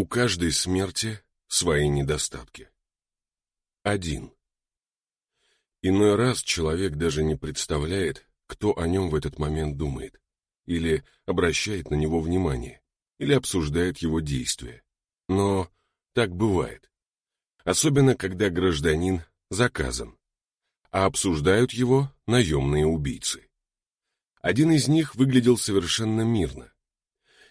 У каждой смерти свои недостатки. 1. Иной раз человек даже не представляет, кто о нем в этот момент думает, или обращает на него внимание, или обсуждает его действия. Но так бывает. Особенно, когда гражданин заказан, а обсуждают его наемные убийцы. Один из них выглядел совершенно мирно.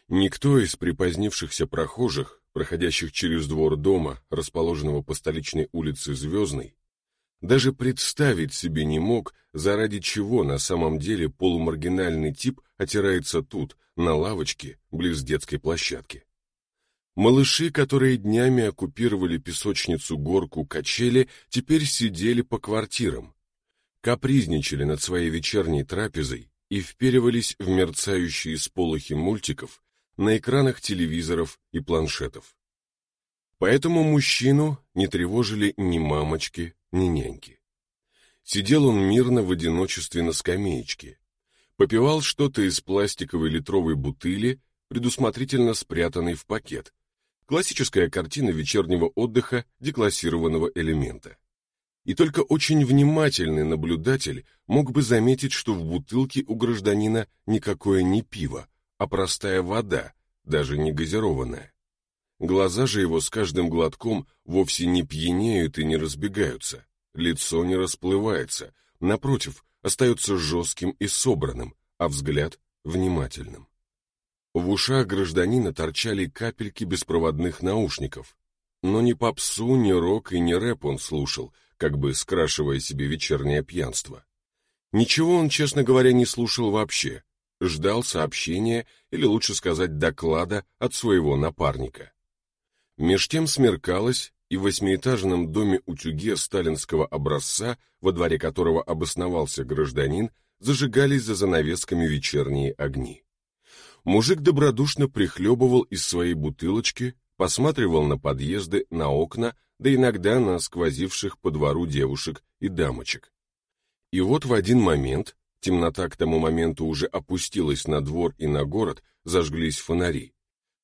Никто из припозднившихся прохожих, проходящих через двор дома, расположенного по столичной улице Звездной, даже представить себе не мог, заради чего на самом деле полумаргинальный тип отирается тут, на лавочке, близ детской площадки. Малыши, которые днями оккупировали песочницу горку качели, теперь сидели по квартирам, капризничали над своей вечерней трапезой и вперивались в мерцающие сполохи мультиков, на экранах телевизоров и планшетов. Поэтому мужчину не тревожили ни мамочки, ни няньки. Сидел он мирно в одиночестве на скамеечке, попивал что-то из пластиковой литровой бутыли, предусмотрительно спрятанной в пакет. Классическая картина вечернего отдыха деклассированного элемента. И только очень внимательный наблюдатель мог бы заметить, что в бутылке у гражданина никакое не пиво, а простая вода, даже не газированная. Глаза же его с каждым глотком вовсе не пьянеют и не разбегаются, лицо не расплывается, напротив, остается жестким и собранным, а взгляд — внимательным. В ушах гражданина торчали капельки беспроводных наушников, но ни попсу, ни рок и ни рэп он слушал, как бы скрашивая себе вечернее пьянство. Ничего он, честно говоря, не слушал вообще, ждал сообщения или лучше сказать доклада от своего напарника. Меж тем смеркалось, и в восьмиэтажном доме-утюге сталинского образца, во дворе которого обосновался гражданин, зажигались за занавесками вечерние огни. Мужик добродушно прихлебывал из своей бутылочки, посматривал на подъезды, на окна, да иногда на сквозивших по двору девушек и дамочек. И вот в один момент Темнота к тому моменту уже опустилась на двор и на город, зажглись фонари.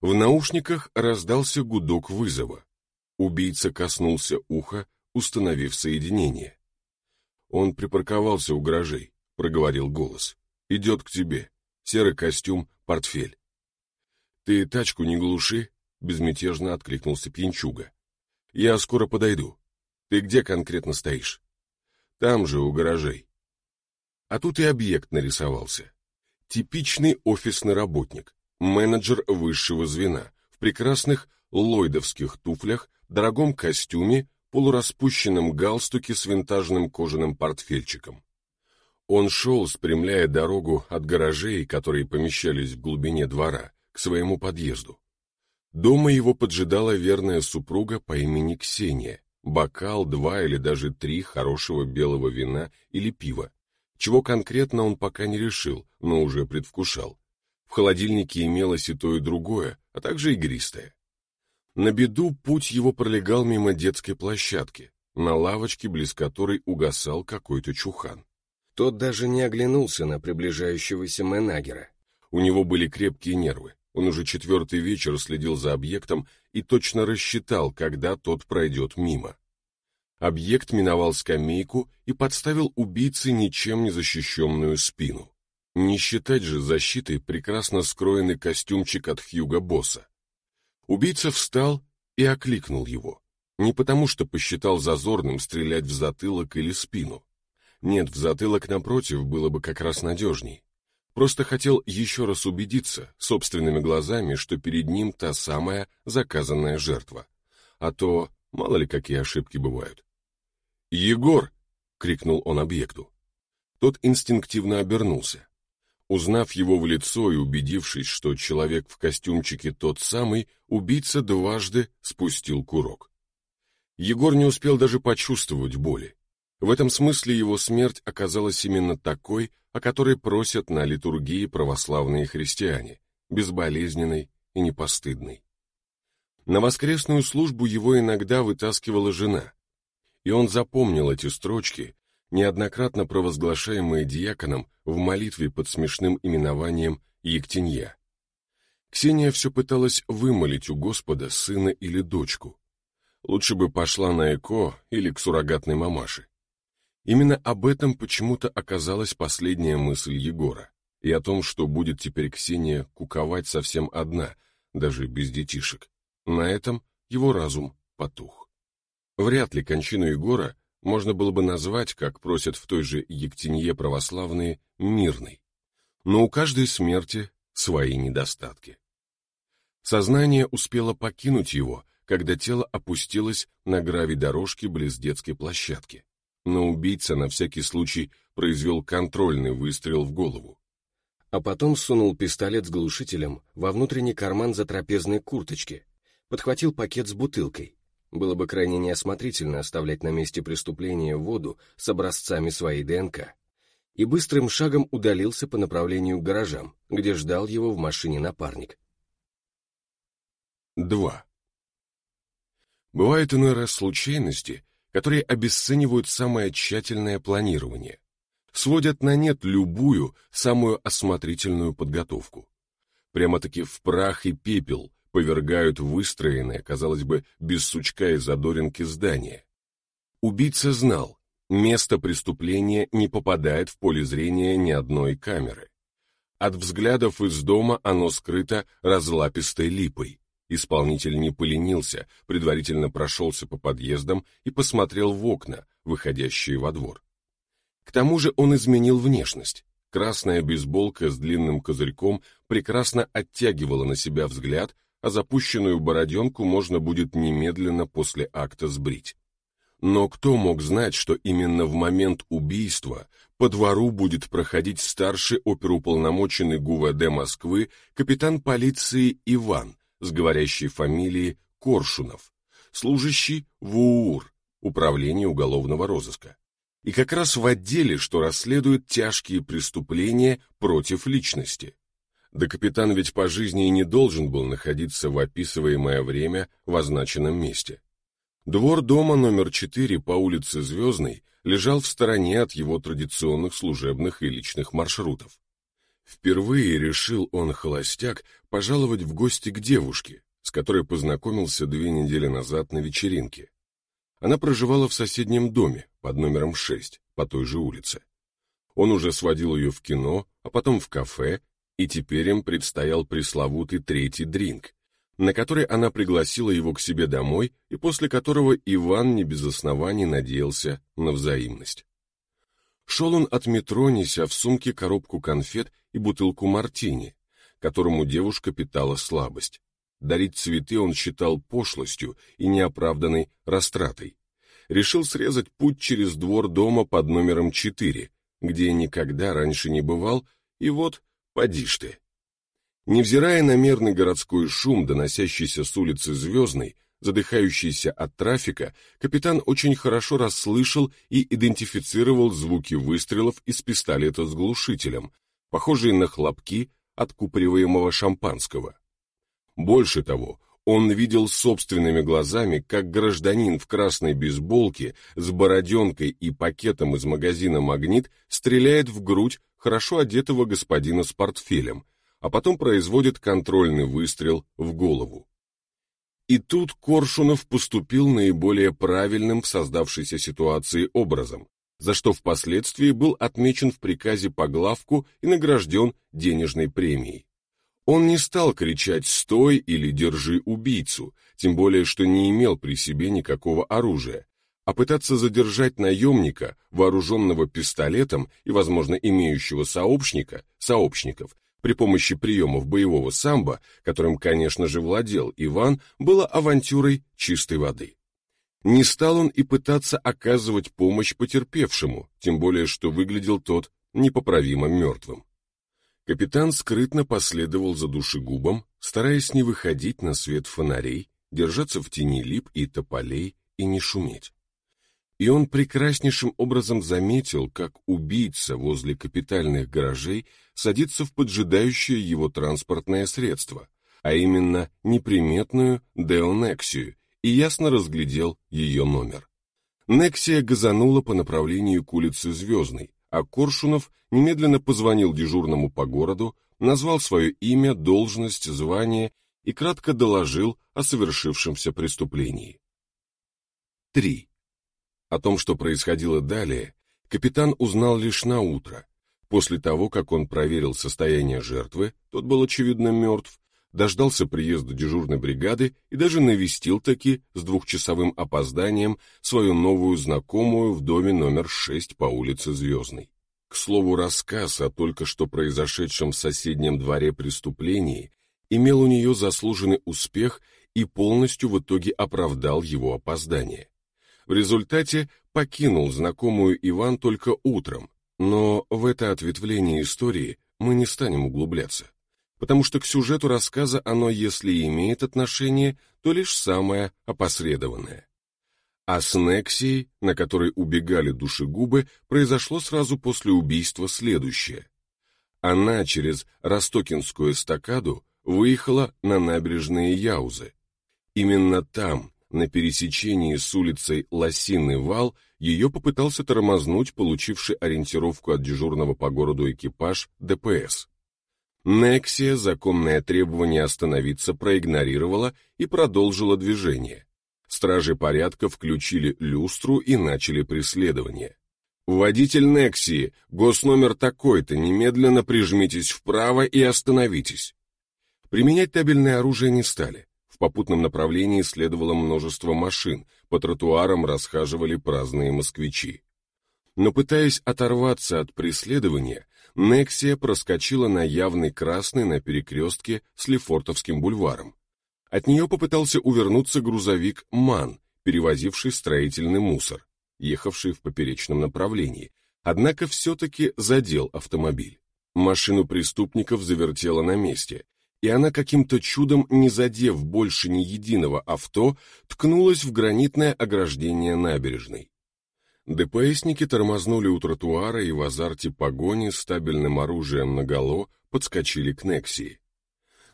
В наушниках раздался гудок вызова. Убийца коснулся уха, установив соединение. Он припарковался у гаражей, проговорил голос. Идет к тебе. Серый костюм, портфель. Ты тачку не глуши, безмятежно откликнулся пьянчуга. Я скоро подойду. Ты где конкретно стоишь? Там же, у гаражей. А тут и объект нарисовался. Типичный офисный работник, менеджер высшего звена, в прекрасных ллойдовских туфлях, дорогом костюме, полураспущенном галстуке с винтажным кожаным портфельчиком. Он шел, спрямляя дорогу от гаражей, которые помещались в глубине двора, к своему подъезду. Дома его поджидала верная супруга по имени Ксения, бокал, два или даже три хорошего белого вина или пива, чего конкретно он пока не решил, но уже предвкушал. В холодильнике имелось и то, и другое, а также игристое. На беду путь его пролегал мимо детской площадки, на лавочке, близ которой угасал какой-то чухан. Тот даже не оглянулся на приближающегося Менагера. У него были крепкие нервы. Он уже четвертый вечер следил за объектом и точно рассчитал, когда тот пройдет мимо. Объект миновал скамейку и подставил убийце ничем не защищенную спину. Не считать же защитой прекрасно скроенный костюмчик от Хьюга Босса. Убийца встал и окликнул его. Не потому, что посчитал зазорным стрелять в затылок или спину. Нет, в затылок напротив было бы как раз надежней. Просто хотел еще раз убедиться собственными глазами, что перед ним та самая заказанная жертва. А то мало ли какие ошибки бывают. «Егор!» — крикнул он объекту. Тот инстинктивно обернулся. Узнав его в лицо и убедившись, что человек в костюмчике тот самый, убийца дважды спустил курок. Егор не успел даже почувствовать боли. В этом смысле его смерть оказалась именно такой, о которой просят на литургии православные христиане, безболезненной и непостыдной. На воскресную службу его иногда вытаскивала жена, и он запомнил эти строчки, неоднократно провозглашаемые диаконом в молитве под смешным именованием Ектенья. Ксения все пыталась вымолить у Господа сына или дочку. Лучше бы пошла на ЭКО или к суррогатной мамаше. Именно об этом почему-то оказалась последняя мысль Егора, и о том, что будет теперь Ксения куковать совсем одна, даже без детишек. На этом его разум потух. Вряд ли кончину Егора можно было бы назвать, как просят в той же Ектенье православные, мирной. Но у каждой смерти свои недостатки. Сознание успело покинуть его, когда тело опустилось на гравий дорожки близ детской площадки но убийца на всякий случай произвел контрольный выстрел в голову. А потом сунул пистолет с глушителем во внутренний карман затрапезной курточки, подхватил пакет с бутылкой. Было бы крайне неосмотрительно оставлять на месте преступления воду с образцами своей ДНК. И быстрым шагом удалился по направлению к гаражам, где ждал его в машине напарник. 2. Бывают иной раз случайности, которые обесценивают самое тщательное планирование, сводят на нет любую, самую осмотрительную подготовку. Прямо-таки в прах и пепел повергают выстроенное, казалось бы, без сучка и задоринки здание. Убийца знал, место преступления не попадает в поле зрения ни одной камеры. От взглядов из дома оно скрыто разлапистой липой. Исполнитель не поленился, предварительно прошелся по подъездам и посмотрел в окна, выходящие во двор. К тому же он изменил внешность. Красная бейсболка с длинным козырьком прекрасно оттягивала на себя взгляд, а запущенную бороденку можно будет немедленно после акта сбрить. Но кто мог знать, что именно в момент убийства по двору будет проходить старший оперуполномоченный ГУВД Москвы капитан полиции Иван, с говорящей фамилией Коршунов, служащий в УУР, Управление уголовного розыска. И как раз в отделе, что расследует тяжкие преступления против личности. Да капитан ведь по жизни и не должен был находиться в описываемое время в означенном месте. Двор дома номер 4 по улице Звездной лежал в стороне от его традиционных служебных и личных маршрутов. Впервые решил он, холостяк, пожаловать в гости к девушке, с которой познакомился две недели назад на вечеринке. Она проживала в соседнем доме под номером 6 по той же улице. Он уже сводил ее в кино, а потом в кафе, и теперь им предстоял пресловутый третий дринг, на который она пригласила его к себе домой и после которого Иван не без оснований надеялся на взаимность. Шел он от метро, неся в сумке коробку конфет и бутылку мартини, которому девушка питала слабость. Дарить цветы он считал пошлостью и неоправданной растратой. Решил срезать путь через двор дома под номером 4, где никогда раньше не бывал, и вот, поди ж ты. Невзирая на мерный городской шум, доносящийся с улицы Звездной, задыхающийся от трафика, капитан очень хорошо расслышал и идентифицировал звуки выстрелов из пистолета с глушителем, похожие на хлопки откупориваемого шампанского. Больше того, он видел собственными глазами, как гражданин в красной бейсболке с бороденкой и пакетом из магазина «Магнит» стреляет в грудь хорошо одетого господина с портфелем, а потом производит контрольный выстрел в голову. И тут Коршунов поступил наиболее правильным в создавшейся ситуации образом, за что впоследствии был отмечен в приказе по главку и награжден денежной премией. Он не стал кричать «стой» или «держи убийцу», тем более что не имел при себе никакого оружия, а пытаться задержать наемника, вооруженного пистолетом и, возможно, имеющего сообщника, сообщников, при помощи приемов боевого самбо, которым, конечно же, владел Иван, было авантюрой чистой воды. Не стал он и пытаться оказывать помощь потерпевшему, тем более что выглядел тот непоправимо мертвым. Капитан скрытно последовал за душегубом, стараясь не выходить на свет фонарей, держаться в тени лип и тополей и не шуметь. И он прекраснейшим образом заметил, как убийца возле капитальных гаражей садится в поджидающее его транспортное средство, а именно неприметную Деонексию, и ясно разглядел ее номер. Нексия газанула по направлению к улице Звездной, а Коршунов немедленно позвонил дежурному по городу, назвал свое имя, должность, звание и кратко доложил о совершившемся преступлении. 3. О том, что происходило далее, капитан узнал лишь на утро, после того, как он проверил состояние жертвы, тот был очевидно мертв, дождался приезда дежурной бригады и даже навестил таки с двухчасовым опозданием свою новую знакомую в доме номер 6 по улице Звездной. К слову, рассказ о только что произошедшем в соседнем дворе преступлении имел у нее заслуженный успех и полностью в итоге оправдал его опоздание. В результате покинул знакомую Иван только утром, но в это ответвление истории мы не станем углубляться потому что к сюжету рассказа оно, если и имеет отношение, то лишь самое опосредованное. А с Нексией, на которой убегали душегубы, произошло сразу после убийства следующее. Она через Ростокинскую эстакаду выехала на набережные Яузы. Именно там, на пересечении с улицей Лосиный вал, ее попытался тормознуть получивший ориентировку от дежурного по городу экипаж ДПС. Нексия законное требование остановиться проигнорировала и продолжила движение. Стражи порядка включили люстру и начали преследование. «Водитель Нексии, госномер такой-то, немедленно прижмитесь вправо и остановитесь». Применять табельное оружие не стали. В попутном направлении следовало множество машин, по тротуарам расхаживали праздные москвичи. Но пытаясь оторваться от преследования, Нексия проскочила на явный красный на перекрестке с Лефортовским бульваром. От нее попытался увернуться грузовик «МАН», перевозивший строительный мусор, ехавший в поперечном направлении, однако все-таки задел автомобиль. Машину преступников завертело на месте, и она каким-то чудом, не задев больше ни единого авто, ткнулась в гранитное ограждение набережной. ДПСники тормознули у тротуара и в азарте погони с стабильным оружием наголо подскочили к Нексии.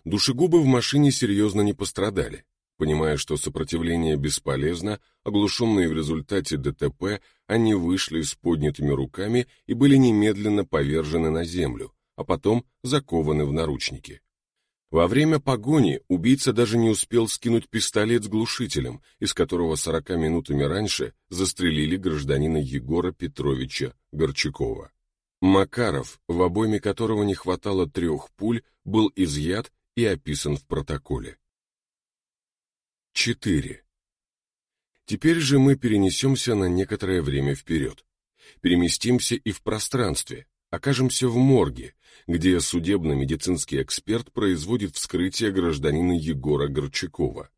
Душегубы в машине серьезно не пострадали. Понимая, что сопротивление бесполезно, оглушенные в результате ДТП, они вышли с поднятыми руками и были немедленно повержены на землю, а потом закованы в наручники. Во время погони убийца даже не успел скинуть пистолет с глушителем, из которого сорока минутами раньше застрелили гражданина Егора Петровича Горчакова. Макаров, в обойме которого не хватало трех пуль, был изъят и описан в протоколе. 4. Теперь же мы перенесемся на некоторое время вперед. Переместимся и в пространстве, окажемся в морге, где судебно-медицинский эксперт производит вскрытие гражданина Егора Горчакова.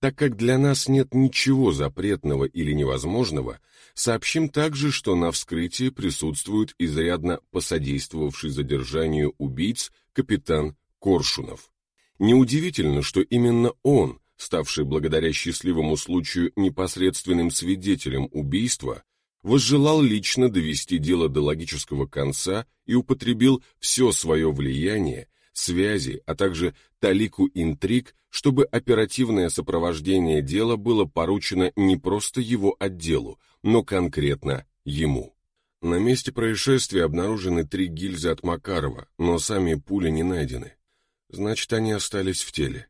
Так как для нас нет ничего запретного или невозможного, сообщим также, что на вскрытии присутствует изрядно посодействовавший задержанию убийц капитан Коршунов. Неудивительно, что именно он, ставший благодаря счастливому случаю непосредственным свидетелем убийства, возжелал лично довести дело до логического конца и употребил все свое влияние, связи, а также талику интриг, чтобы оперативное сопровождение дела было поручено не просто его отделу, но конкретно ему. На месте происшествия обнаружены три гильзы от Макарова, но сами пули не найдены. Значит, они остались в теле.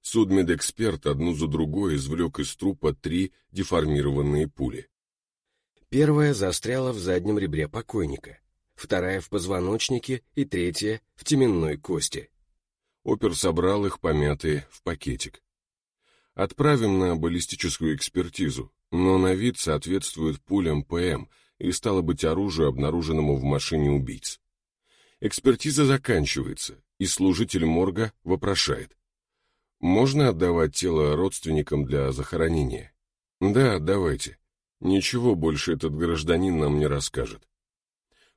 Судмедэксперт одну за другой извлек из трупа три деформированные пули. Первая застряла в заднем ребре покойника, вторая в позвоночнике и третья в теменной кости. Опер собрал их помятые в пакетик. Отправим на баллистическую экспертизу, но на вид соответствует пулям ПМ и стало быть оружию, обнаруженному в машине убийц. Экспертиза заканчивается, и служитель морга вопрошает. Можно отдавать тело родственникам для захоронения? Да, давайте. Ничего больше этот гражданин нам не расскажет.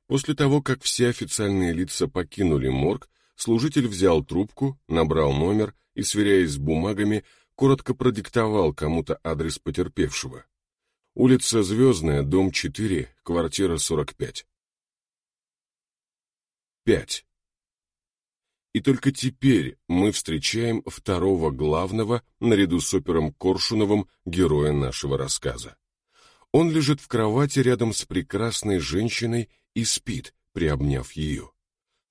После того, как все официальные лица покинули морг, служитель взял трубку, набрал номер и, сверяясь с бумагами, коротко продиктовал кому-то адрес потерпевшего. Улица Звездная, дом 4, квартира 45. 5. И только теперь мы встречаем второго главного, наряду с опером Коршуновым, героя нашего рассказа. Он лежит в кровати рядом с прекрасной женщиной и спит, приобняв ее.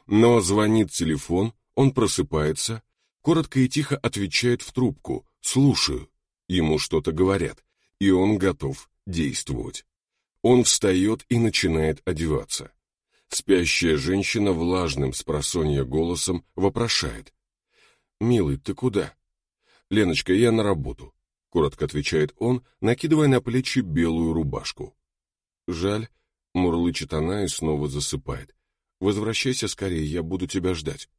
Но звонит телефон, он просыпается, коротко и тихо отвечает в трубку «слушаю». Ему что-то говорят, и он готов действовать. Он встает и начинает одеваться. Спящая женщина влажным с голосом вопрошает. «Милый, ты куда?» «Леночка, я на работу», — коротко отвечает он, накидывая на плечи белую рубашку. «Жаль», — мурлычет она и снова засыпает. «Возвращайся скорее, я буду тебя ждать».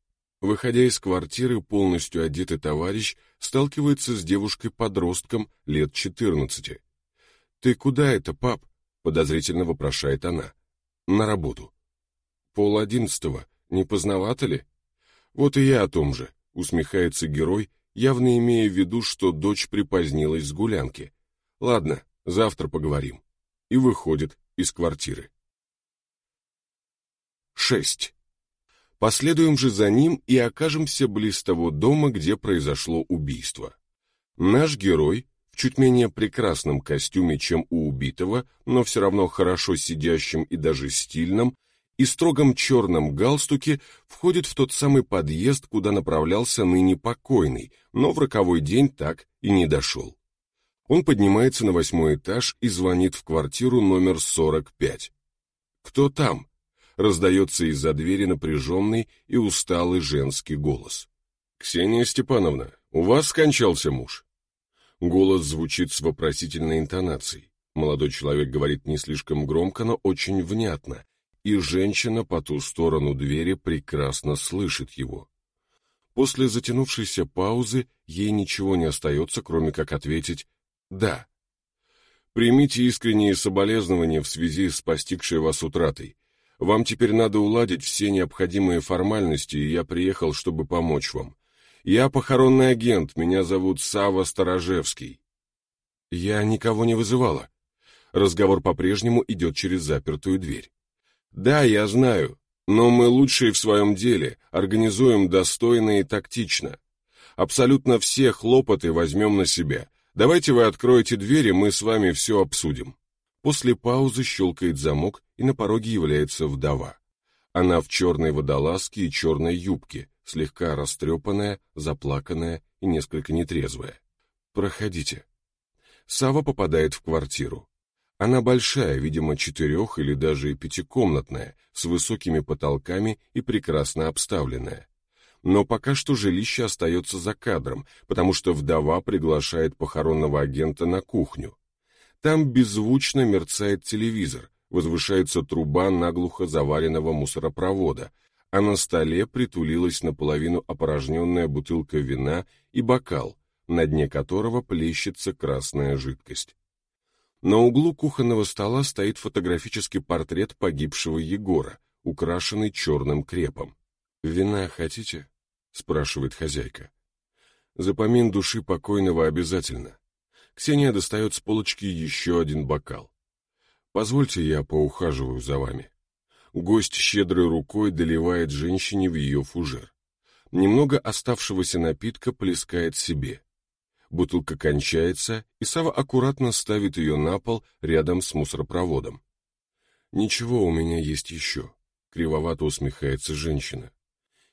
Выходя из квартиры, полностью одетый товарищ сталкивается с девушкой-подростком лет четырнадцати. «Ты куда это, пап?» — подозрительно вопрошает она. «На работу». «Пол одиннадцатого. Не поздновато ли?» «Вот и я о том же», — усмехается герой, явно имея в виду, что дочь припозднилась с гулянки. «Ладно, завтра поговорим». И выходит из квартиры. 6. Последуем же за ним и окажемся близ того дома, где произошло убийство. Наш герой в чуть менее прекрасном костюме, чем у убитого, но все равно хорошо сидящим и даже стильным, и строгом черном галстуке входит в тот самый подъезд, куда направлялся ныне покойный, но в роковой день так и не дошел. Он поднимается на восьмой этаж и звонит в квартиру номер 45. «Кто там?» — раздается из-за двери напряженный и усталый женский голос. «Ксения Степановна, у вас скончался муж?» Голос звучит с вопросительной интонацией. Молодой человек говорит не слишком громко, но очень внятно, и женщина по ту сторону двери прекрасно слышит его. После затянувшейся паузы ей ничего не остается, кроме как ответить «да». Примите искренние соболезнования в связи с постигшей вас утратой. Вам теперь надо уладить все необходимые формальности, и я приехал, чтобы помочь вам. Я похоронный агент, меня зовут Сава Сторожевский. Я никого не вызывала. Разговор по-прежнему идет через запертую дверь. Да, я знаю, но мы лучшие в своем деле, организуем достойно и тактично. Абсолютно все хлопоты возьмем на себя. Давайте вы откроете дверь, и мы с вами все обсудим. После паузы щелкает замок, и на пороге является вдова. Она в черной водолазке и черной юбке, слегка растрепанная, заплаканная и несколько нетрезвая. «Проходите». Сава попадает в квартиру. Она большая, видимо, четырех- или даже пятикомнатная, с высокими потолками и прекрасно обставленная. Но пока что жилище остается за кадром, потому что вдова приглашает похоронного агента на кухню. Там беззвучно мерцает телевизор, возвышается труба наглухо заваренного мусоропровода, а на столе притулилась наполовину опорожненная бутылка вина и бокал, на дне которого плещется красная жидкость. На углу кухонного стола стоит фотографический портрет погибшего Егора, украшенный черным крепом. «Вина хотите?» — спрашивает хозяйка. «За помин души покойного обязательно». Ксения достает с полочки еще один бокал. «Позвольте, я поухаживаю за вами». Гость щедрой рукой доливает женщине в ее фужер. Немного оставшегося напитка плескает себе. Бутылка кончается, и Сава аккуратно ставит ее на пол рядом с мусоропроводом. «Ничего, у меня есть еще», — кривовато усмехается женщина.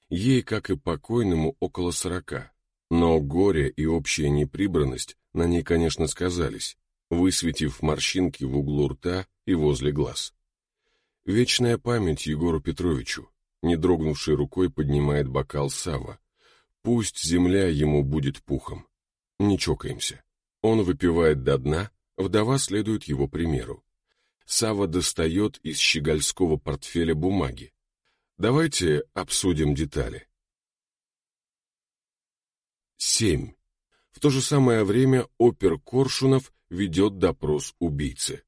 Ей, как и покойному, около сорока, но горе и общая неприбранность на ней, конечно, сказались, высветив морщинки в углу рта и возле глаз. Вечная память Егору Петровичу, не дрогнувшей рукой поднимает бокал Сава. Пусть земля ему будет пухом. Не чокаемся. Он выпивает до дна, вдова следует его примеру. Сава достает из щегольского портфеля бумаги. Давайте обсудим детали. 7. В то же самое время опер Коршунов ведет допрос убийцы.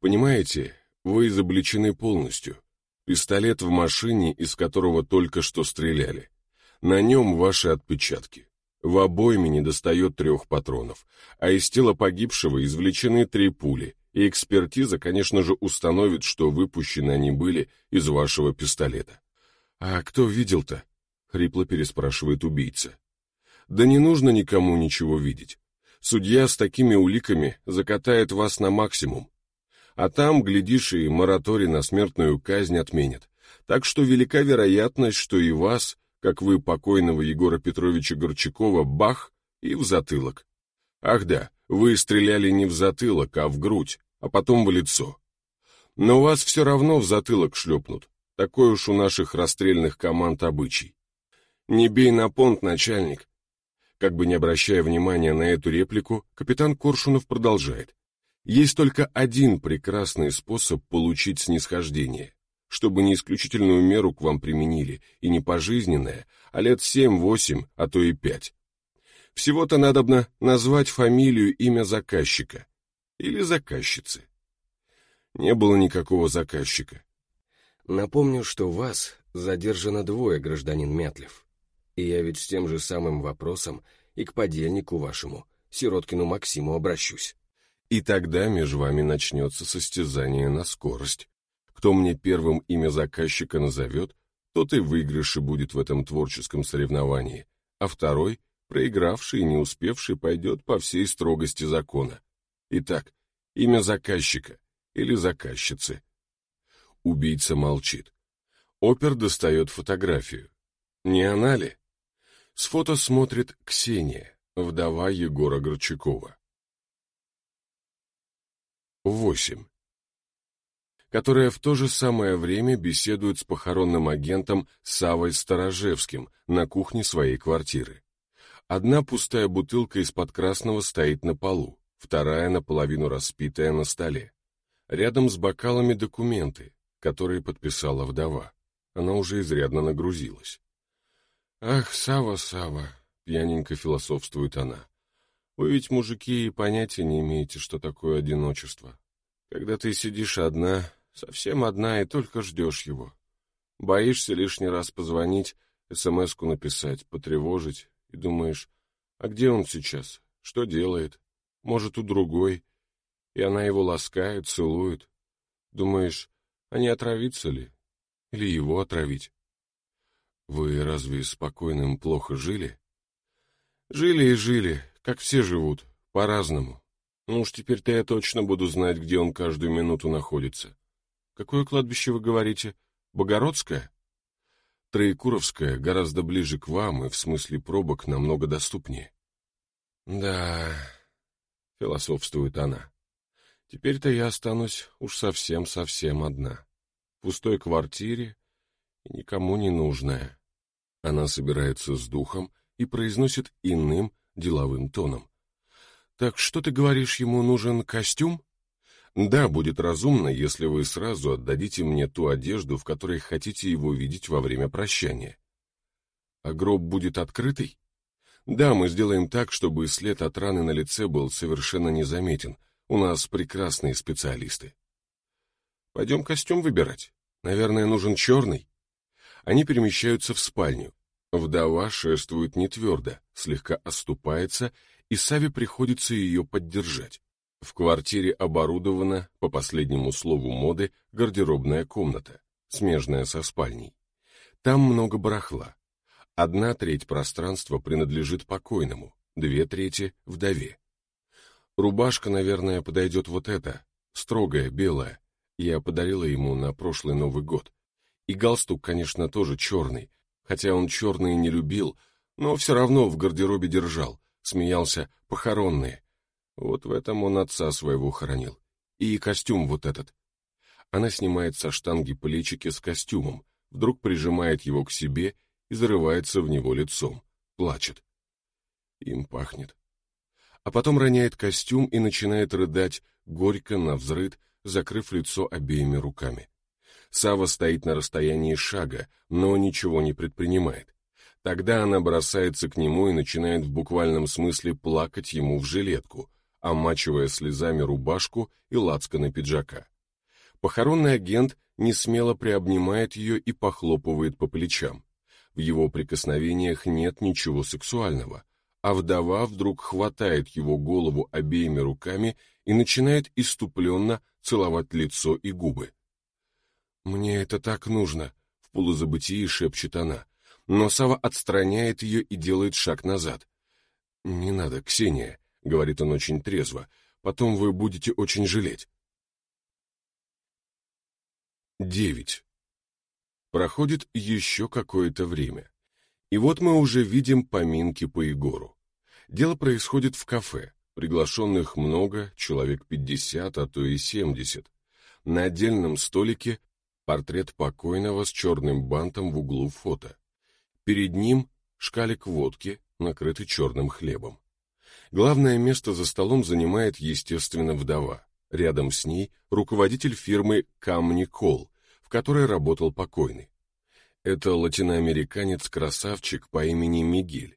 Понимаете, вы изобличены полностью. Пистолет в машине, из которого только что стреляли. На нем ваши отпечатки. В обойме недостает трех патронов, а из тела погибшего извлечены три пули, и экспертиза, конечно же, установит, что выпущены они были из вашего пистолета. «А кто видел-то?» — хрипло переспрашивает убийца. «Да не нужно никому ничего видеть. Судья с такими уликами закатает вас на максимум. А там, глядишь, и мораторий на смертную казнь отменят. Так что велика вероятность, что и вас, как вы покойного Егора Петровича Горчакова, бах и в затылок. Ах да, вы стреляли не в затылок, а в грудь, а потом в лицо. Но вас все равно в затылок шлепнут. Такой уж у наших расстрельных команд обычай. Не бей на понт, начальник. Как бы не обращая внимания на эту реплику, капитан Коршунов продолжает. Есть только один прекрасный способ получить снисхождение, чтобы не исключительную меру к вам применили, и не пожизненное, а лет семь-восемь, а то и пять. Всего-то надобно назвать фамилию, имя заказчика. Или заказчицы. Не было никакого заказчика. Напомню, что вас задержано двое, гражданин Мятлев. И я ведь с тем же самым вопросом и к подельнику вашему, Сироткину Максиму, обращусь. И тогда между вами начнется состязание на скорость. Кто мне первым имя заказчика назовет, тот и выигрыше будет в этом творческом соревновании, а второй Проигравший и не успевший пойдет по всей строгости закона. Итак, имя заказчика или заказчицы. Убийца молчит. Опер достает фотографию. Не она ли? С фото смотрит Ксения, вдова Егора Горчакова. 8. Которая в то же самое время беседует с похоронным агентом Савой Сторожевским на кухне своей квартиры. Одна пустая бутылка из-под красного стоит на полу, вторая наполовину распитая на столе. Рядом с бокалами документы, которые подписала вдова. Она уже изрядно нагрузилась. «Ах, Сава, Сава!» — пьяненько философствует она. «Вы ведь, мужики, и понятия не имеете, что такое одиночество. Когда ты сидишь одна, совсем одна, и только ждешь его. Боишься лишний раз позвонить, смс-ку написать, потревожить, и думаешь, а где он сейчас? Что делает? Может, у другой? И она его ласкает, целует. Думаешь, а не отравиться ли? Или его отравить? Вы разве спокойным плохо жили? Жили и жили, как все живут, по-разному. Ну уж теперь-то я точно буду знать, где он каждую минуту находится. Какое кладбище вы говорите? Богородское? Троекуровская гораздо ближе к вам и в смысле пробок намного доступнее. Да, философствует она. Теперь-то я останусь уж совсем-совсем одна. В пустой квартире и никому не нужная. Она собирается с духом и произносит иным деловым тоном. «Так что ты говоришь, ему нужен костюм?» Да, будет разумно, если вы сразу отдадите мне ту одежду, в которой хотите его видеть во время прощания. А гроб будет открытый? Да, мы сделаем так, чтобы след от раны на лице был совершенно незаметен. У нас прекрасные специалисты. Пойдем костюм выбирать. Наверное, нужен черный. Они перемещаются в спальню. Вдова шествует не твердо, слегка оступается, и Саве приходится ее поддержать. В квартире оборудована, по последнему слову моды, гардеробная комната, смежная со спальней. Там много барахла. Одна треть пространства принадлежит покойному, две трети — вдове. Рубашка, наверное, подойдет вот эта, строгая, белая. Я подарила ему на прошлый Новый год. И галстук, конечно, тоже черный, хотя он черный не любил, но все равно в гардеробе держал, смеялся, похоронные, вот в этом он отца своего хоронил. И костюм вот этот. Она снимает со штанги плечики с костюмом, вдруг прижимает его к себе и зарывается в него лицом. Плачет. Им пахнет. А потом роняет костюм и начинает рыдать, горько, навзрыд, закрыв лицо обеими руками. Сава стоит на расстоянии шага, но ничего не предпринимает. Тогда она бросается к нему и начинает в буквальном смысле плакать ему в жилетку, омачивая слезами рубашку и лацканы пиджака. Похоронный агент не смело приобнимает ее и похлопывает по плечам. В его прикосновениях нет ничего сексуального, а вдова вдруг хватает его голову обеими руками и начинает иступленно целовать лицо и губы. «Мне это так нужно», — в полузабытии шепчет она, но Сава отстраняет ее и делает шаг назад. «Не надо, Ксения, — говорит он очень трезво, — потом вы будете очень жалеть. Девять. Проходит еще какое-то время. И вот мы уже видим поминки по Егору. Дело происходит в кафе. Приглашенных много, человек 50, а то и 70. На отдельном столике портрет покойного с черным бантом в углу фото. Перед ним шкалик водки, накрытый черным хлебом. Главное место за столом занимает, естественно, вдова. Рядом с ней руководитель фирмы «Камни Кол», в которой работал покойный. Это латиноамериканец-красавчик по имени Мигель.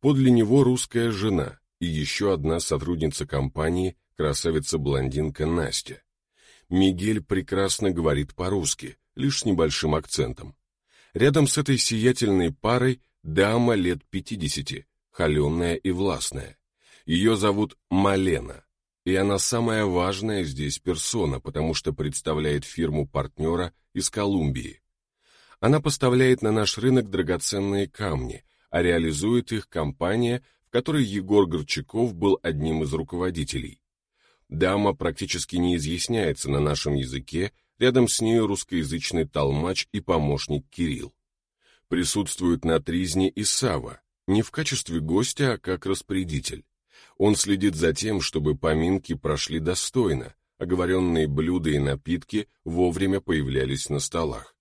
Подле него русская жена и еще одна сотрудница компании, красавица-блондинка Настя. Мигель прекрасно говорит по-русски, лишь с небольшим акцентом. Рядом с этой сиятельной парой дама лет пятидесяти, холеная и властная. Ее зовут Малена, и она самая важная здесь персона, потому что представляет фирму-партнера из Колумбии. Она поставляет на наш рынок драгоценные камни, а реализует их компания, в которой Егор Горчаков был одним из руководителей. Дама практически не изъясняется на нашем языке, рядом с ней русскоязычный толмач и помощник Кирилл. Присутствует на тризне и Сава, не в качестве гостя, а как распорядитель. Он следит за тем, чтобы поминки прошли достойно, оговоренные блюда и напитки вовремя появлялись на столах.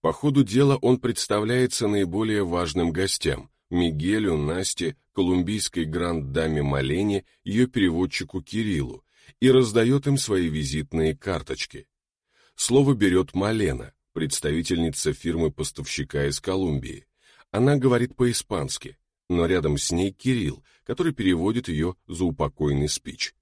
По ходу дела он представляется наиболее важным гостям – Мигелю, Насте, колумбийской гранд-даме Малене, ее переводчику Кириллу, и раздает им свои визитные карточки. Слово берет Малена, представительница фирмы-поставщика из Колумбии. Она говорит по-испански, но рядом с ней Кирилл, который переводит ее за упокойный спич.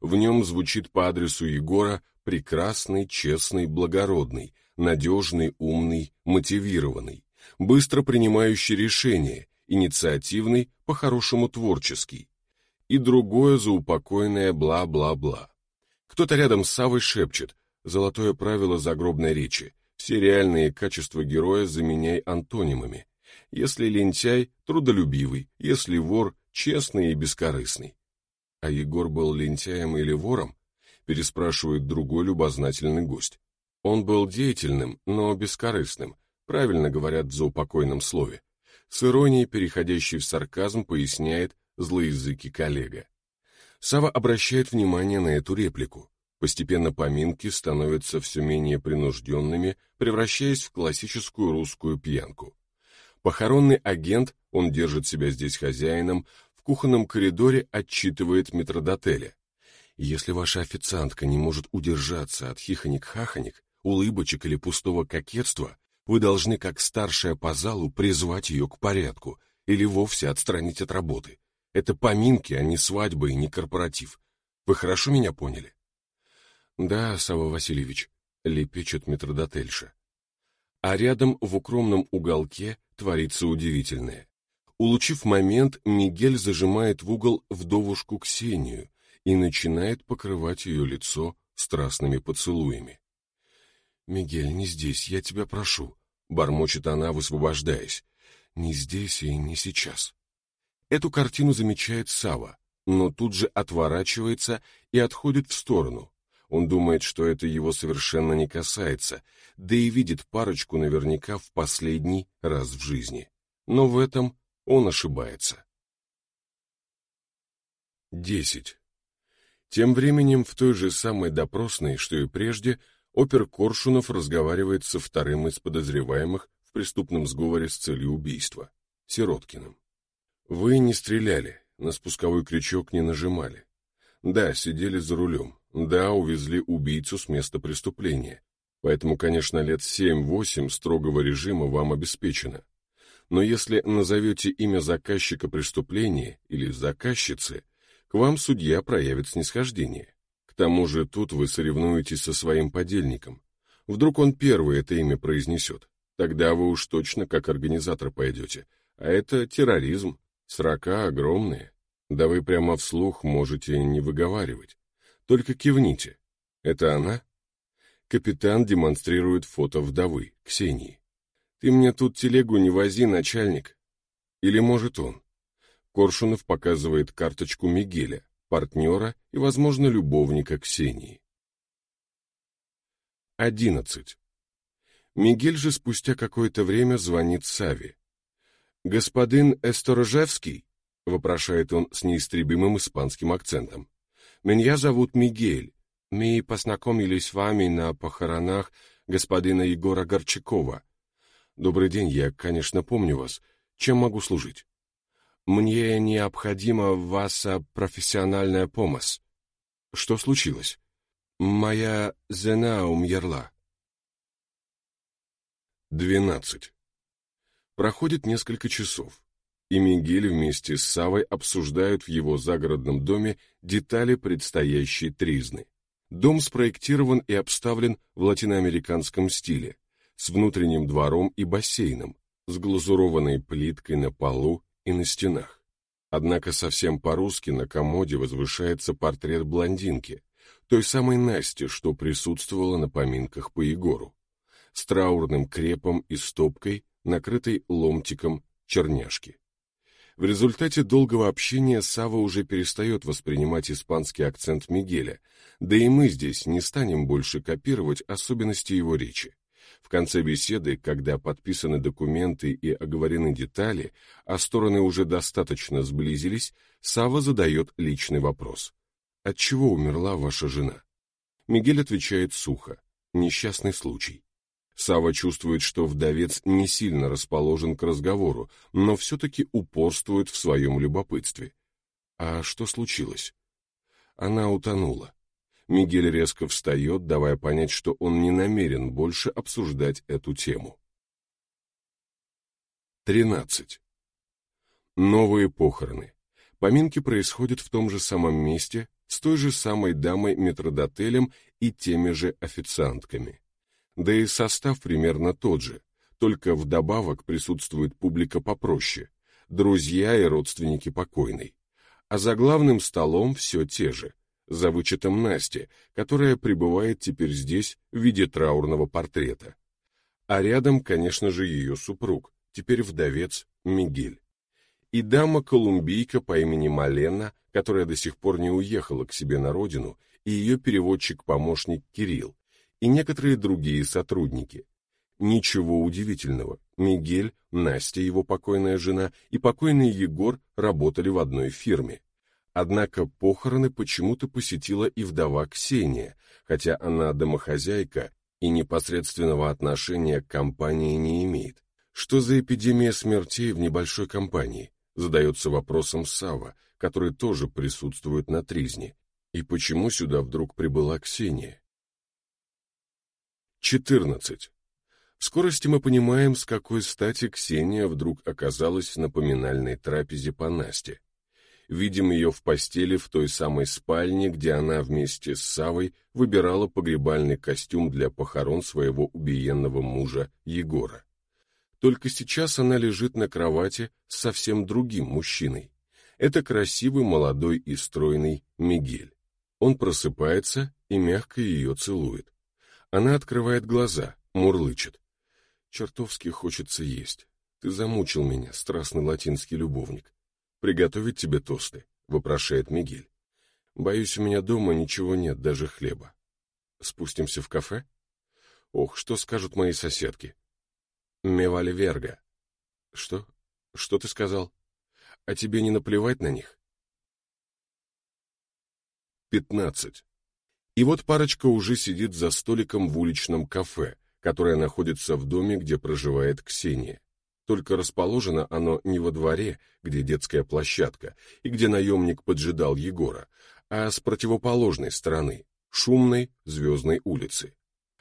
В нем звучит по адресу Егора прекрасный, честный, благородный, надежный, умный, мотивированный, быстро принимающий решения, инициативный, по-хорошему творческий. И другое заупокойное бла-бла-бла. Кто-то рядом с Савой шепчет «Золотое правило загробной речи. Все реальные качества героя заменяй антонимами. Если лентяй – трудолюбивый, если вор – честный и бескорыстный. А Егор был лентяем или вором? Переспрашивает другой любознательный гость. Он был деятельным, но бескорыстным, правильно говорят за упокойном слове. С иронией, переходящей в сарказм, поясняет злоязыкий коллега. Сава обращает внимание на эту реплику. Постепенно поминки становятся все менее принужденными, превращаясь в классическую русскую пьянку. Похоронный агент, он держит себя здесь хозяином, в кухонном коридоре отчитывает метродотеля. Если ваша официантка не может удержаться от хихоник-хахоник, улыбочек или пустого кокетства, вы должны, как старшая по залу, призвать ее к порядку или вовсе отстранить от работы. Это поминки, а не свадьба и не корпоратив. Вы хорошо меня поняли? Да, Сава Васильевич, лепечет метродотельша. А рядом в укромном уголке творится удивительное. Улучив момент, Мигель зажимает в угол вдовушку Ксению и начинает покрывать ее лицо страстными поцелуями. «Мигель, не здесь, я тебя прошу», — бормочет она, высвобождаясь. «Не здесь и не сейчас». Эту картину замечает Сава, но тут же отворачивается и отходит в сторону. Он думает, что это его совершенно не касается, да и видит парочку наверняка в последний раз в жизни. Но в этом он ошибается. 10. Тем временем в той же самой допросной, что и прежде, опер Коршунов разговаривает со вторым из подозреваемых в преступном сговоре с целью убийства, Сироткиным. Вы не стреляли, на спусковой крючок не нажимали. Да, сидели за рулем. Да, увезли убийцу с места преступления. Поэтому, конечно, лет семь-восемь строгого режима вам обеспечено. Но если назовете имя заказчика преступления или заказчицы, к вам судья проявит снисхождение. К тому же тут вы соревнуетесь со своим подельником. Вдруг он первый это имя произнесет. Тогда вы уж точно как организатор пойдете. А это терроризм. Срока огромные. Да вы прямо вслух можете не выговаривать. Только кивните. Это она? Капитан демонстрирует фото вдовы, Ксении. Ты мне тут телегу не вози, начальник. Или может он? Коршунов показывает карточку Мигеля, партнера и, возможно, любовника Ксении. 11. Мигель же спустя какое-то время звонит Саве. «Господин Эсторожевский?» — вопрошает он с неистребимым испанским акцентом. «Меня зовут Мигель. Мы познакомились с вами на похоронах господина Егора Горчакова. Добрый день, я, конечно, помню вас. Чем могу служить?» «Мне необходима ваша профессиональная помощь». «Что случилось?» «Моя жена умерла». Двенадцать. Проходит несколько часов, и Мигель вместе с Савой обсуждают в его загородном доме детали предстоящей тризны. Дом спроектирован и обставлен в латиноамериканском стиле, с внутренним двором и бассейном, с глазурованной плиткой на полу и на стенах. Однако совсем по-русски на комоде возвышается портрет блондинки, той самой Насти, что присутствовала на поминках по Егору с траурным крепом и стопкой, накрытой ломтиком черняшки. В результате долгого общения Сава уже перестает воспринимать испанский акцент Мигеля, да и мы здесь не станем больше копировать особенности его речи. В конце беседы, когда подписаны документы и оговорены детали, а стороны уже достаточно сблизились, Сава задает личный вопрос. «От чего умерла ваша жена?» Мигель отвечает сухо. «Несчастный случай». Сава чувствует, что вдовец не сильно расположен к разговору, но все-таки упорствует в своем любопытстве. А что случилось? Она утонула. Мигель резко встает, давая понять, что он не намерен больше обсуждать эту тему. 13. Новые похороны. Поминки происходят в том же самом месте, с той же самой дамой-метродотелем и теми же официантками. Да и состав примерно тот же, только вдобавок присутствует публика попроще, друзья и родственники покойной. А за главным столом все те же, за вычетом Насти, которая пребывает теперь здесь в виде траурного портрета. А рядом, конечно же, ее супруг, теперь вдовец Мигель. И дама-колумбийка по имени Малена, которая до сих пор не уехала к себе на родину, и ее переводчик-помощник Кирилл, и некоторые другие сотрудники. Ничего удивительного, Мигель, Настя, его покойная жена, и покойный Егор работали в одной фирме. Однако похороны почему-то посетила и вдова Ксения, хотя она домохозяйка и непосредственного отношения к компании не имеет. Что за эпидемия смертей в небольшой компании? Задается вопросом Сава, который тоже присутствует на тризне. И почему сюда вдруг прибыла Ксения? 14. В скорости мы понимаем, с какой стати Ксения вдруг оказалась на поминальной трапезе по Насте. Видим ее в постели в той самой спальне, где она вместе с Савой выбирала погребальный костюм для похорон своего убиенного мужа Егора. Только сейчас она лежит на кровати с совсем другим мужчиной. Это красивый, молодой и стройный Мигель. Он просыпается и мягко ее целует. Она открывает глаза, мурлычет. Чертовски хочется есть. Ты замучил меня, страстный латинский любовник. Приготовить тебе тосты, вопрошает Мигель. Боюсь, у меня дома ничего нет, даже хлеба. Спустимся в кафе? Ох, что скажут мои соседки? Мевали верга. Что? Что ты сказал? А тебе не наплевать на них? Пятнадцать. И вот парочка уже сидит за столиком в уличном кафе, которое находится в доме, где проживает Ксения. Только расположено оно не во дворе, где детская площадка, и где наемник поджидал Егора, а с противоположной стороны, шумной звездной улицы.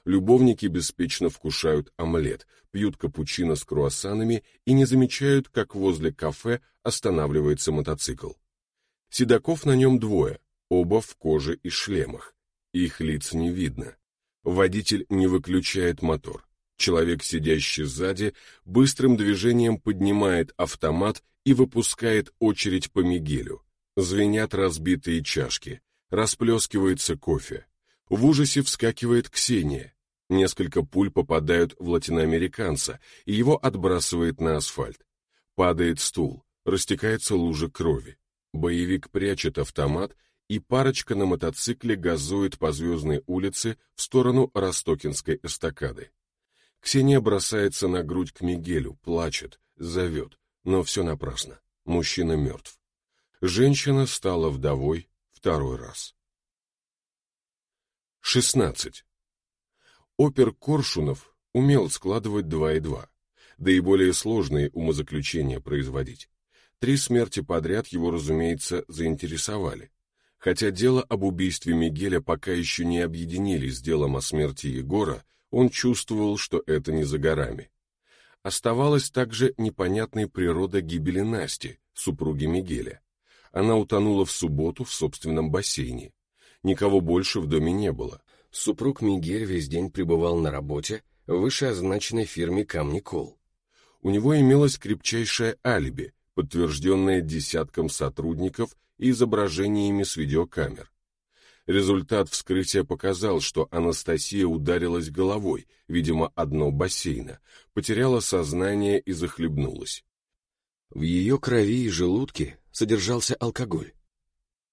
Любовники беспечно вкушают омлет, пьют капучино с круассанами и не замечают, как возле кафе останавливается мотоцикл. Седаков на нем двое, оба в коже и шлемах. Их лиц не видно. Водитель не выключает мотор. Человек, сидящий сзади, быстрым движением поднимает автомат и выпускает очередь по Мигелю. Звенят разбитые чашки. Расплескивается кофе. В ужасе вскакивает Ксения. Несколько пуль попадают в латиноамериканца, и его отбрасывает на асфальт. Падает стул, растекается лужа крови. Боевик прячет автомат и парочка на мотоцикле газует по Звездной улице в сторону Ростокинской эстакады. Ксения бросается на грудь к Мигелю, плачет, зовет, но все напрасно. Мужчина мертв. Женщина стала вдовой второй раз. 16. Опер Коршунов умел складывать два и два, да и более сложные умозаключения производить. Три смерти подряд его, разумеется, заинтересовали. Хотя дело об убийстве Мигеля пока еще не объединили с делом о смерти Егора, он чувствовал, что это не за горами. Оставалась также непонятной природа гибели Насти, супруги Мигеля. Она утонула в субботу в собственном бассейне. Никого больше в доме не было. Супруг Мигель весь день пребывал на работе в вышеозначенной фирме «Камни Кол». У него имелось крепчайшее алиби, подтвержденное десятком сотрудников и изображениями с видеокамер. Результат вскрытия показал, что Анастасия ударилась головой, видимо, одно бассейна, потеряла сознание и захлебнулась. В ее крови и желудке содержался алкоголь.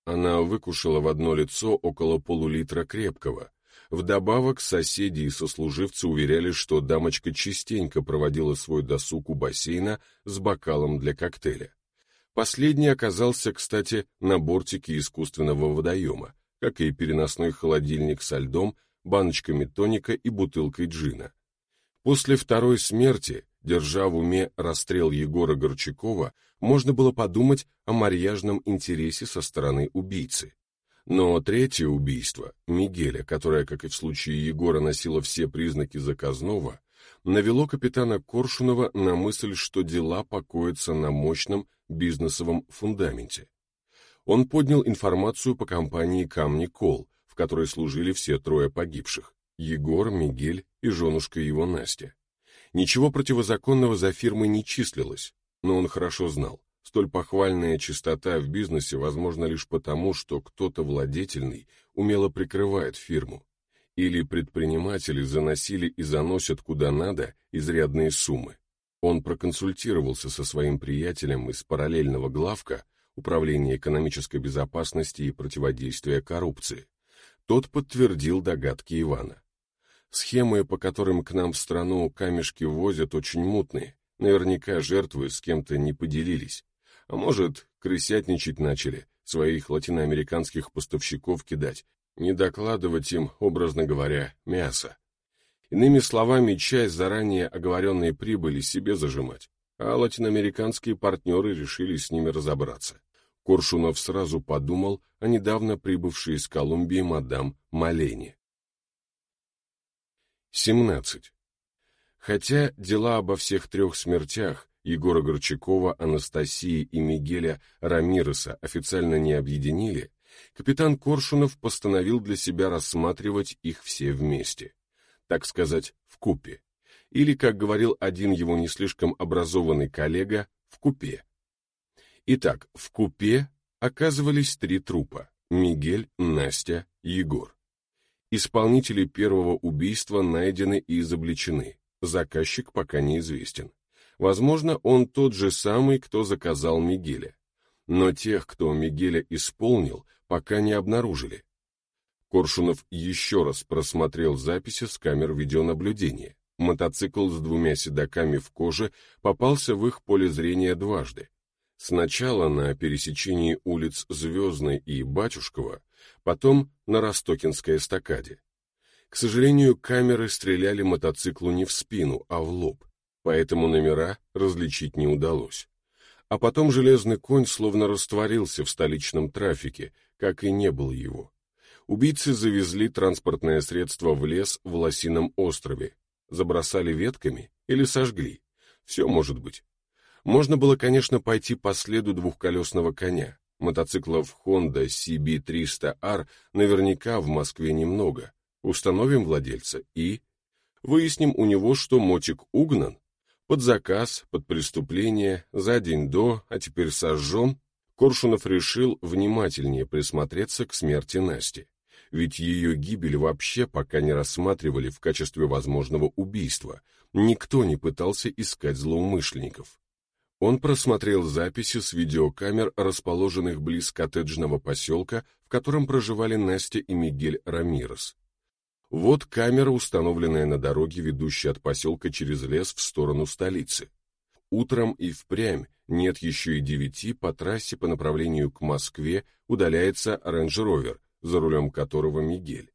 Она выкушала в одно лицо около полулитра крепкого. Вдобавок соседи и сослуживцы уверяли, что дамочка частенько проводила свой досуг у бассейна с бокалом для коктейля. Последний оказался, кстати, на бортике искусственного водоема, как и переносной холодильник со льдом, баночками тоника и бутылкой джина. После второй смерти, держа в уме расстрел Егора Горчакова, можно было подумать о марьяжном интересе со стороны убийцы. Но третье убийство, Мигеля, которое, как и в случае Егора, носило все признаки заказного, навело капитана Коршунова на мысль, что дела покоятся на мощном бизнесовом фундаменте он поднял информацию по компании «Камни Кол», в которой служили все трое погибших – Егор, Мигель и женушка его Настя. Ничего противозаконного за фирмой не числилось, но он хорошо знал, столь похвальная чистота в бизнесе возможна лишь потому, что кто-то владетельный умело прикрывает фирму, или предприниматели заносили и заносят куда надо изрядные суммы. Он проконсультировался со своим приятелем из параллельного главка, Управления экономической безопасности и противодействия коррупции. Тот подтвердил догадки Ивана. Схемы, по которым к нам в страну камешки возят, очень мутные. Наверняка жертвы с кем-то не поделились. А может, крысятничать начали, своих латиноамериканских поставщиков кидать, не докладывать им, образно говоря, мясо. Иными словами, часть заранее оговоренной прибыли себе зажимать, а латиноамериканские партнеры решили с ними разобраться. Коршунов сразу подумал о недавно прибывшей из Колумбии мадам Малене. 17. Хотя дела обо всех трех смертях Егора Горчакова, Анастасии и Мигеля Рамиреса официально не объединили, капитан Коршунов постановил для себя рассматривать их все вместе, так сказать, в купе, или, как говорил один его не слишком образованный коллега, в купе. Итак, в купе оказывались три трупа – Мигель, Настя, Егор. Исполнители первого убийства найдены и изобличены, заказчик пока неизвестен. Возможно, он тот же самый, кто заказал Мигеля. Но тех, кто Мигеля исполнил, пока не обнаружили. Коршунов еще раз просмотрел записи с камер видеонаблюдения. Мотоцикл с двумя седаками в коже попался в их поле зрения дважды. Сначала на пересечении улиц Звездной и Батюшкова, потом на Ростокинской эстакаде. К сожалению, камеры стреляли мотоциклу не в спину, а в лоб, поэтому номера различить не удалось. А потом железный конь словно растворился в столичном трафике, как и не было его. Убийцы завезли транспортное средство в лес в Лосином острове, забросали ветками или сожгли. Все может быть. Можно было, конечно, пойти по следу двухколесного коня. Мотоциклов Honda CB300R наверняка в Москве немного. Установим владельца и... Выясним у него, что мотик угнан. Под заказ, под преступление, за день до, а теперь сожжен. Коршунов решил внимательнее присмотреться к смерти Насти. Ведь ее гибель вообще пока не рассматривали в качестве возможного убийства. Никто не пытался искать злоумышленников. Он просмотрел записи с видеокамер, расположенных близ коттеджного поселка, в котором проживали Настя и Мигель Рамирес. Вот камера, установленная на дороге, ведущей от поселка через лес в сторону столицы. Утром и впрямь нет еще и девяти, по трассе по направлению к Москве удаляется рейндж-ровер, за рулем которого Мигель.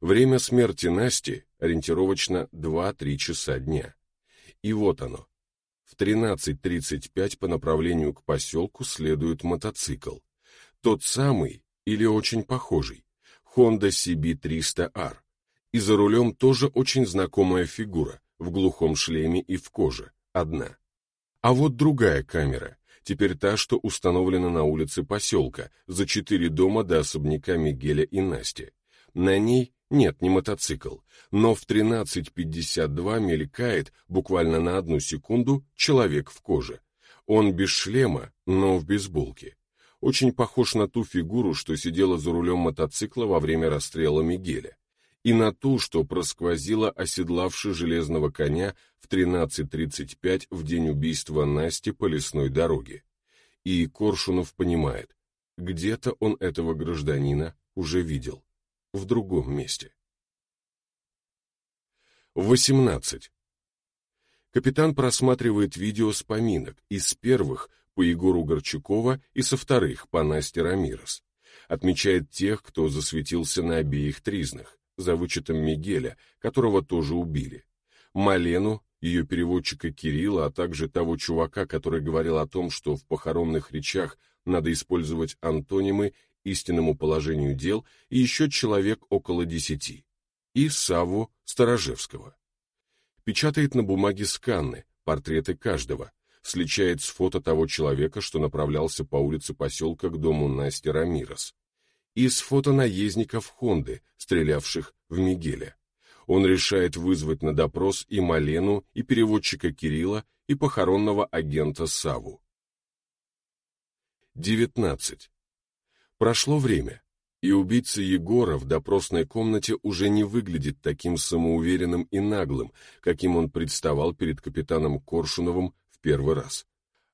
Время смерти Насти ориентировочно 2-3 часа дня. И вот оно. В 13.35 по направлению к поселку следует мотоцикл. Тот самый или очень похожий. Honda CB300R. И за рулем тоже очень знакомая фигура, в глухом шлеме и в коже, одна. А вот другая камера, теперь та, что установлена на улице поселка, за четыре дома до особняка Мигеля и Насти. На ней нет, не мотоцикл, но в 13.52 мелькает, буквально на одну секунду, человек в коже. Он без шлема, но в бейсболке. Очень похож на ту фигуру, что сидела за рулем мотоцикла во время расстрела Мигеля и на ту, что просквозила оседлавший железного коня в 13.35 в день убийства Насти по лесной дороге. И Коршунов понимает, где-то он этого гражданина уже видел, в другом месте. 18. Капитан просматривает видео с поминок, из первых по Егору Горчакова и со вторых по Насте Рамирос. Отмечает тех, кто засветился на обеих тризнах за вычетом Мигеля, которого тоже убили. Малену, ее переводчика Кирилла, а также того чувака, который говорил о том, что в похоронных речах надо использовать антонимы истинному положению дел, и еще человек около десяти. И Саву Сторожевского. Печатает на бумаге сканны, портреты каждого, сличает с фото того человека, что направлялся по улице поселка к дому Насти Рамирос из фото наездников Хонды, стрелявших в Мигеля. Он решает вызвать на допрос и Малену, и переводчика Кирилла, и похоронного агента Саву. 19. Прошло время, и убийца Егора в допросной комнате уже не выглядит таким самоуверенным и наглым, каким он представал перед капитаном Коршуновым в первый раз.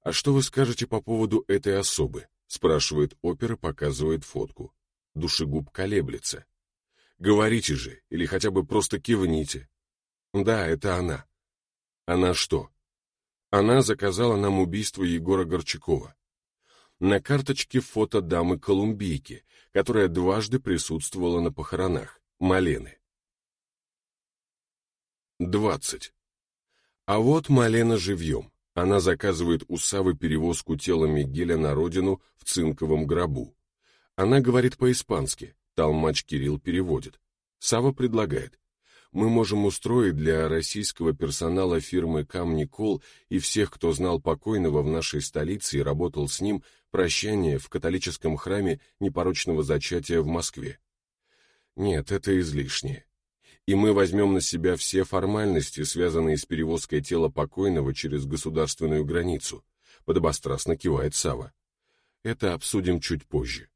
«А что вы скажете по поводу этой особы?» — спрашивает опер и показывает фотку. Душегуб колеблется. Говорите же, или хотя бы просто кивните. Да, это она. Она что? Она заказала нам убийство Егора Горчакова. На карточке фото дамы-колумбийки, которая дважды присутствовала на похоронах, Малены. 20. А вот Малена живьем. Она заказывает у Савы перевозку тела Мигеля на родину в цинковом гробу. Она говорит по-испански, толмач Кирилл переводит. Сава предлагает. Мы можем устроить для российского персонала фирмы Камни Кол и всех, кто знал покойного в нашей столице и работал с ним, прощание в католическом храме непорочного зачатия в Москве. Нет, это излишнее. И мы возьмем на себя все формальности, связанные с перевозкой тела покойного через государственную границу, подобострастно кивает Сава. Это обсудим чуть позже.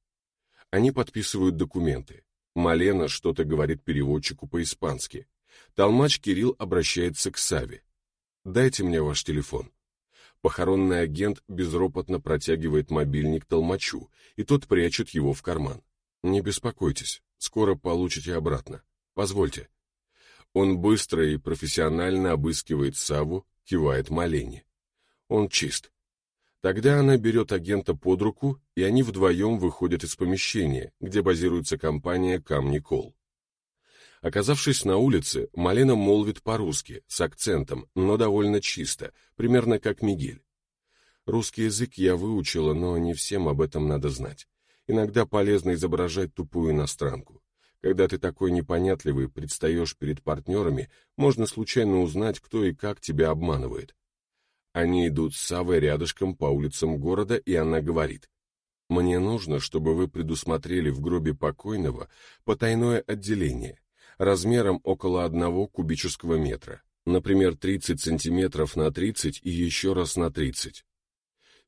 Они подписывают документы. Малена что-то говорит переводчику по-испански. Толмач Кирилл обращается к Саве. «Дайте мне ваш телефон». Похоронный агент безропотно протягивает мобильник толмачу, и тот прячет его в карман. «Не беспокойтесь, скоро получите обратно. Позвольте». Он быстро и профессионально обыскивает Саву, кивает Малене. Он чист. Тогда она берет агента под руку, и они вдвоем выходят из помещения, где базируется компания «Камни Кол». Оказавшись на улице, Малена молвит по-русски, с акцентом, но довольно чисто, примерно как Мигель. Русский язык я выучила, но не всем об этом надо знать. Иногда полезно изображать тупую иностранку. Когда ты такой непонятливый предстаешь перед партнерами, можно случайно узнать, кто и как тебя обманывает. Они идут с Савой рядышком по улицам города, и она говорит, «Мне нужно, чтобы вы предусмотрели в гробе покойного потайное отделение размером около одного кубического метра, например, 30 сантиметров на 30 и еще раз на 30.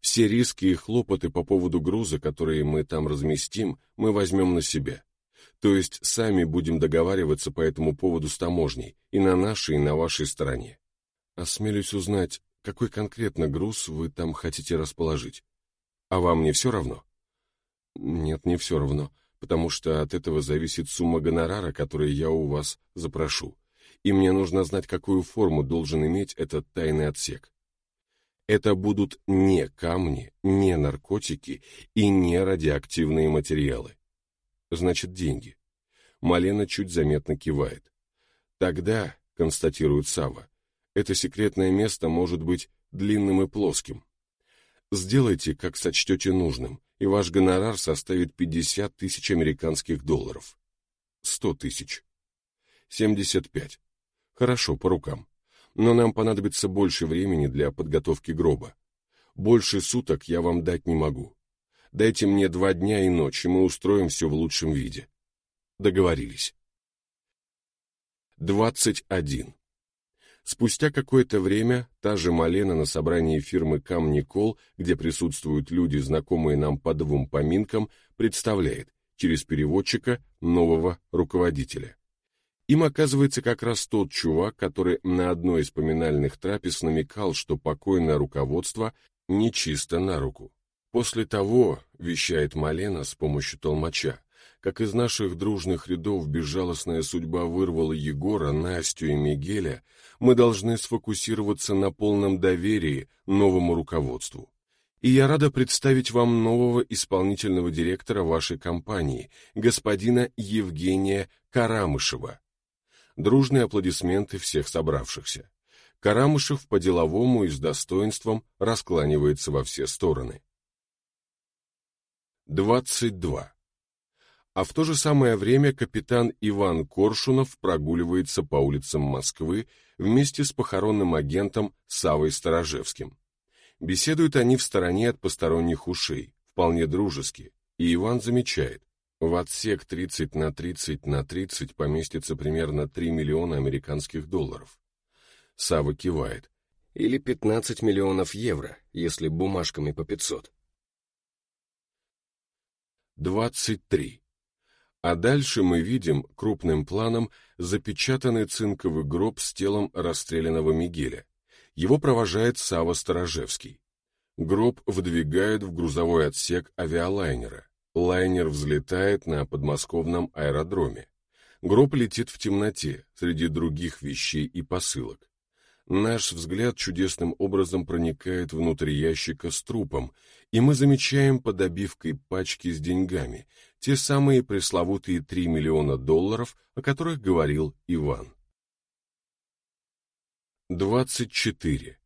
Все риски и хлопоты по поводу груза, которые мы там разместим, мы возьмем на себя. То есть сами будем договариваться по этому поводу с таможней, и на нашей, и на вашей стороне. Осмелюсь узнать, какой конкретно груз вы там хотите расположить? А вам не все равно? Нет, не все равно. потому что от этого зависит сумма гонорара, который я у вас запрошу, и мне нужно знать, какую форму должен иметь этот тайный отсек. Это будут не камни, не наркотики и не радиоактивные материалы. Значит, деньги. Малена чуть заметно кивает. Тогда, констатирует Сава, это секретное место может быть длинным и плоским. Сделайте, как сочтете нужным, и ваш гонорар составит 50 тысяч американских долларов. 100 тысяч. 75. Хорошо, по рукам. Но нам понадобится больше времени для подготовки гроба. Больше суток я вам дать не могу. Дайте мне два дня и ночь, и мы устроим все в лучшем виде. Договорились. 21. Спустя какое-то время та же Малена на собрании фирмы Камни Кол, где присутствуют люди, знакомые нам по двум поминкам, представляет через переводчика нового руководителя. Им оказывается как раз тот чувак, который на одной из поминальных трапез намекал, что покойное руководство нечисто на руку. После того, вещает Малена с помощью толмача, как из наших дружных рядов безжалостная судьба вырвала Егора, Настю и Мигеля, мы должны сфокусироваться на полном доверии новому руководству. И я рада представить вам нового исполнительного директора вашей компании, господина Евгения Карамышева. Дружные аплодисменты всех собравшихся. Карамышев по-деловому и с достоинством раскланивается во все стороны. 22 а в то же самое время капитан Иван Коршунов прогуливается по улицам Москвы вместе с похоронным агентом Савой Сторожевским. Беседуют они в стороне от посторонних ушей, вполне дружески, и Иван замечает, в отсек 30 на 30 на 30 поместится примерно 3 миллиона американских долларов. Сава кивает. Или 15 миллионов евро, если бумажками по 500. 23. А дальше мы видим крупным планом запечатанный цинковый гроб с телом расстрелянного Мигеля. Его провожает Сава Сторожевский. Гроб выдвигают в грузовой отсек авиалайнера. Лайнер взлетает на подмосковном аэродроме. Гроб летит в темноте, среди других вещей и посылок. Наш взгляд чудесным образом проникает внутрь ящика с трупом, и мы замечаем под обивкой пачки с деньгами, те самые пресловутые 3 миллиона долларов, о которых говорил Иван. 24.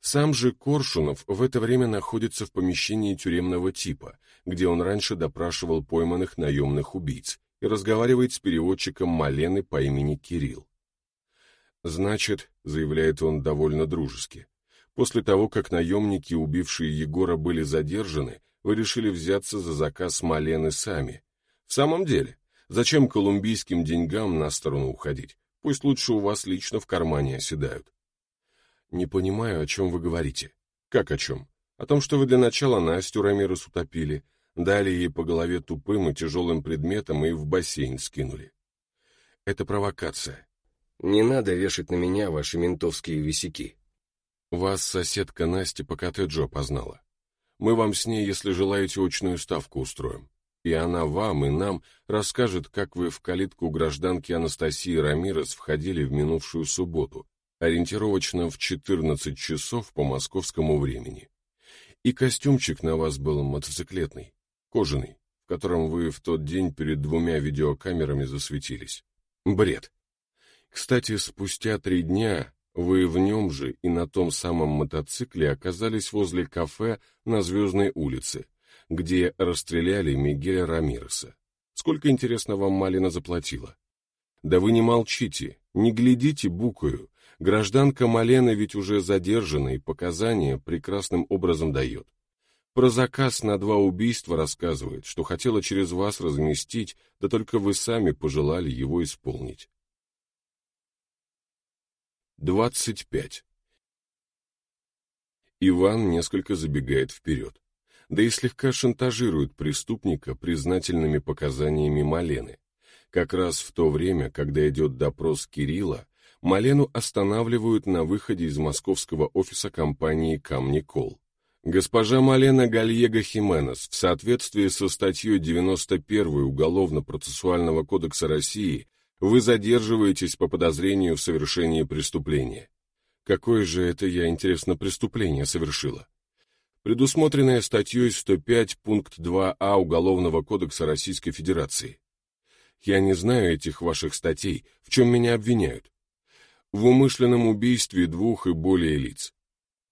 Сам же Коршунов в это время находится в помещении тюремного типа, где он раньше допрашивал пойманных наемных убийц и разговаривает с переводчиком Малены по имени Кирилл. «Значит, — заявляет он довольно дружески, — после того, как наемники, убившие Егора, были задержаны, вы решили взяться за заказ Малены сами. В самом деле, зачем колумбийским деньгам на сторону уходить? Пусть лучше у вас лично в кармане оседают. Не понимаю, о чем вы говорите. Как о чем? О том, что вы для начала Настю Рамирес утопили, дали ей по голове тупым и тяжелым предметом и в бассейн скинули. Это провокация. Не надо вешать на меня ваши ментовские висяки. Вас соседка Настя по коттеджу опознала. Мы вам с ней, если желаете, очную ставку устроим. И она вам и нам расскажет, как вы в калитку гражданки Анастасии Рамирес входили в минувшую субботу, ориентировочно в 14 часов по московскому времени. И костюмчик на вас был мотоциклетный, кожаный, в котором вы в тот день перед двумя видеокамерами засветились. Бред. Кстати, спустя три дня вы в нем же и на том самом мотоцикле оказались возле кафе на Звездной улице, где расстреляли Мигеля Рамиреса. Сколько, интересно, вам Малина заплатила? Да вы не молчите, не глядите букою. Гражданка Малена ведь уже задержана и показания прекрасным образом дает. Про заказ на два убийства рассказывает, что хотела через вас разместить, да только вы сами пожелали его исполнить. 25. Иван несколько забегает вперед, да и слегка шантажирует преступника признательными показаниями Малены. Как раз в то время, когда идет допрос Кирилла, Малену останавливают на выходе из московского офиса компании «Камни Кол». Госпожа Малена Гальего Хименес в соответствии со статьей 91 Уголовно-процессуального кодекса России вы задерживаетесь по подозрению в совершении преступления. Какое же это я, интересно, преступление совершила? Предусмотренное статьей 105 пункт 2а Уголовного кодекса Российской Федерации. Я не знаю этих ваших статей, в чем меня обвиняют. В умышленном убийстве двух и более лиц.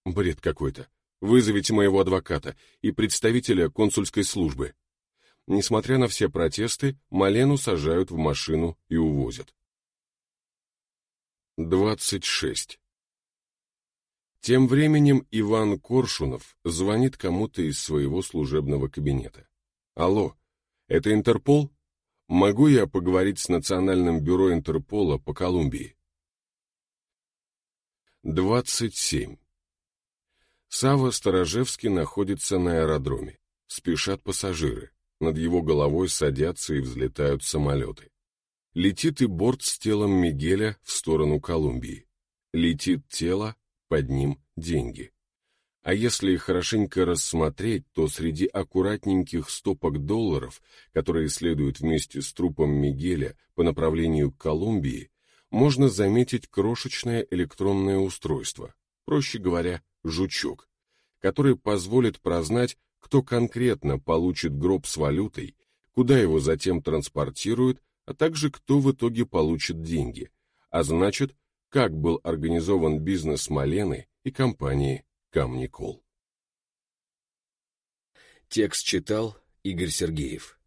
Бред какой-то. Вызовите моего адвоката и представителя консульской службы. Несмотря на все протесты, Малену сажают в машину и увозят. 26. Тем временем Иван Коршунов звонит кому-то из своего служебного кабинета. «Алло, это Интерпол? Могу я поговорить с Национальным бюро Интерпола по Колумбии?» 27. Сава Сторожевский находится на аэродроме. Спешат пассажиры. Над его головой садятся и взлетают самолеты. Летит и борт с телом Мигеля в сторону Колумбии. Летит тело, под ним деньги. А если хорошенько рассмотреть, то среди аккуратненьких стопок долларов, которые следуют вместе с трупом Мигеля по направлению к Колумбии, можно заметить крошечное электронное устройство, проще говоря, жучок, который позволит прознать, кто конкретно получит гроб с валютой, куда его затем транспортируют, а также кто в итоге получит деньги, а значит, как был организован бизнес Малены и компании Камникол. Текст читал Игорь Сергеев.